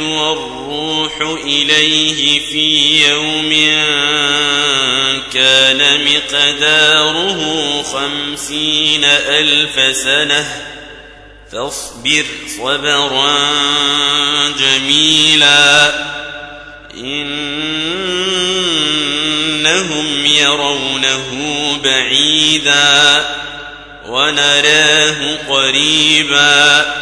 والروح إليه في يوم كان مقداره خمسين ألف سنة. فاصبر صبرا جميلا. إنهم يرونه بعيدا ونراه قريبا.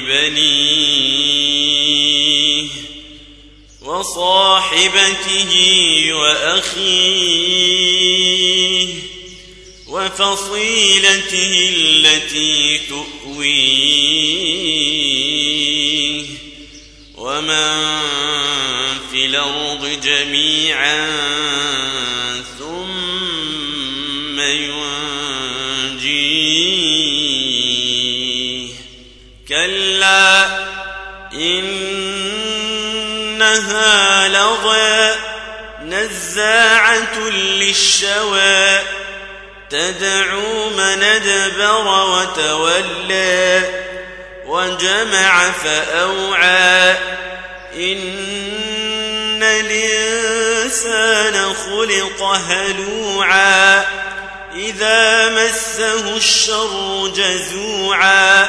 ببنيه وصاحبته وأخيه وفصيلته التي تؤويه ومن في الأرض جميعا ثم ينجيه إنها لظى نزاعة للشوى تدعو من أدبر وتولى وجمع فأوعى إن الإنسان خلق هلوعا إذا مسه الشر جزوعا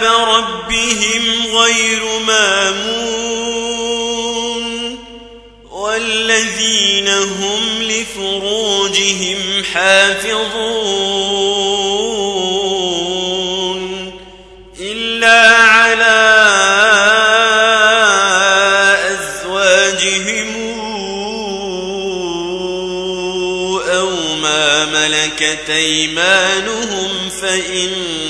عذاب ربهم غير مامون والذين هم لفروجهم حافظون إلا على أزواجهم أو ما ملكت أيمانهم فإنهم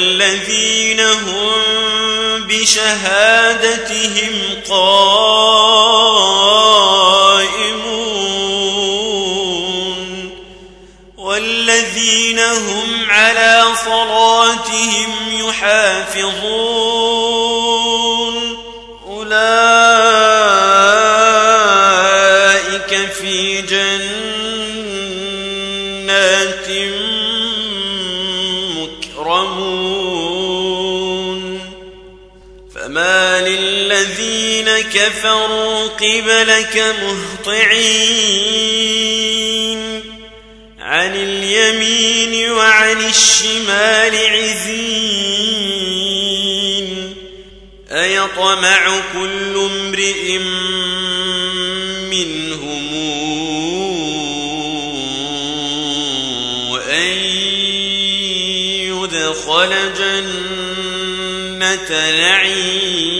والذين هم بشهادتهم قائمون والذين هم على صلاتهم يحافظون أولئك في جنات كفروا قبلك مهطعين. عن اليمين وعن الشمال عزين. أيطمع كل امرئ منهم أن يدخل جنة نعيم.